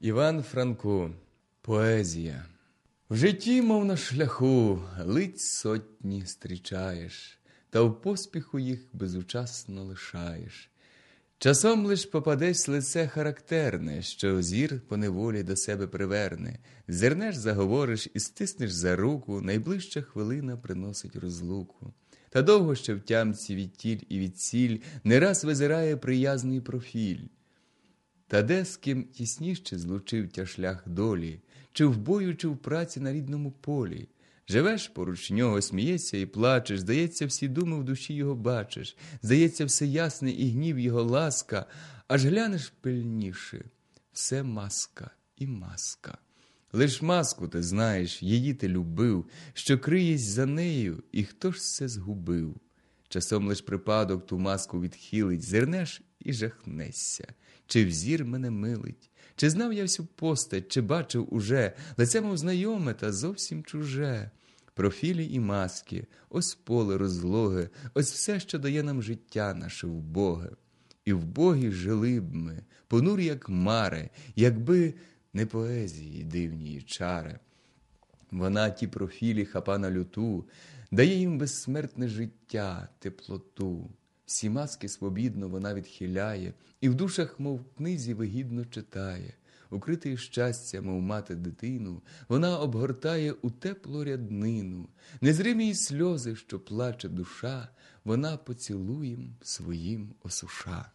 Іван Франко, поезія. В житті, мов на шляху, лиць сотні зустрічаєш, та в поспіху їх безучасно лишаєш. Часом лиш попадесь лице характерне, що зір по неволі до себе приверне, зернеш, заговориш і стиснеш за руку, найближча хвилина приносить розлуку. Та довго ще в тямці від тіль і від ціль не раз визирає приязний профіль. Та де з ким тісніше злучив тя шлях долі, чи в бою, чи в праці на рідному полі. Живеш поруч нього, смієшся і плачеш, здається, всі думи в душі його бачиш, здається, все ясне і гнів його ласка, аж глянеш пильніше, все маска і маска. Лиш маску ти знаєш, її ти любив, що криєсь за нею, і хто ж це згубив? Часом лиш припадок ту маску відхилить, зернеш і жахнешся, чи взір мене милить, чи знав я всю постать, чи бачив уже лице мов знайоме та зовсім чуже. Профілі і маски, ось поле розлоге, ось все, що дає нам життя наше вбоге. І вбогі жили б ми, понурі, як мари, якби не поезії дивні чари. Вона ті профілі хапа на люту, дає їм безсмертне життя, теплоту. Всі маски свобідно вона відхиляє, і в душах, мов книзі, вигідно читає. Укритий щастя, мов мати дитину, вона обгортає у теплу ряднину, незримі й сльози, що плаче душа, вона поцілуєм своїм осуша.